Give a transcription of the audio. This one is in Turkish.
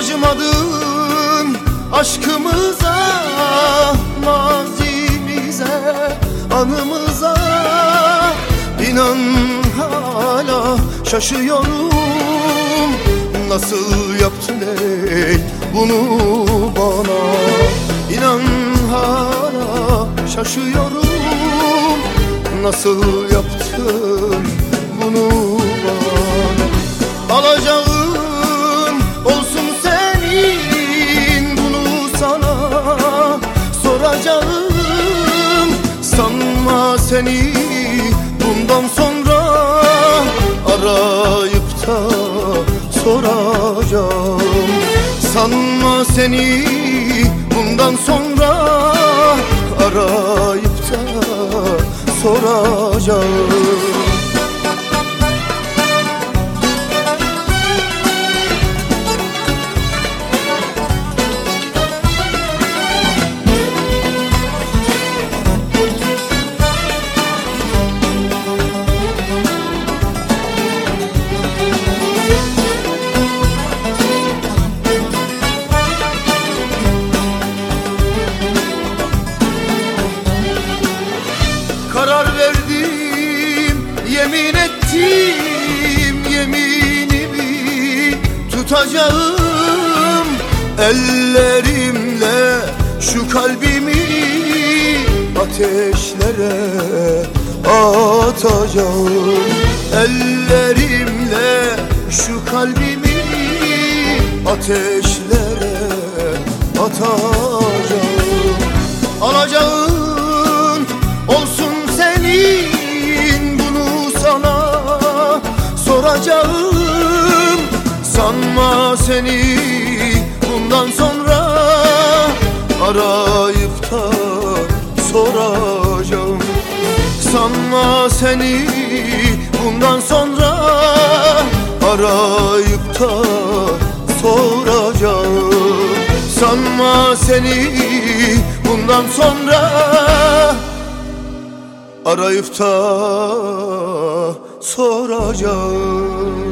Kıymadın aşkımıza Mazimize anımıza. İnan hala şaşıyorum. Nasıl yaptın ey bunu bana? İnan hala şaşıyorum. Nasıl yaptın bunu bana? Alacağın seni bundan sonra Arayıp da soracağım. Sanma seni bundan sonra Karar verdim, yemin ettim Yeminimi tutacağım. Ellerimle şu kalbimi ateşlere atacağım. Ellerimle şu kalbimi ateşlere atacağım. Alacağın Sanma seni. Bundan sonra arayıp da soracağım. Sanma seni. Bundan sonra arayıp da soracağım. Sanma seni. Bundan sonra arayıp da soracağım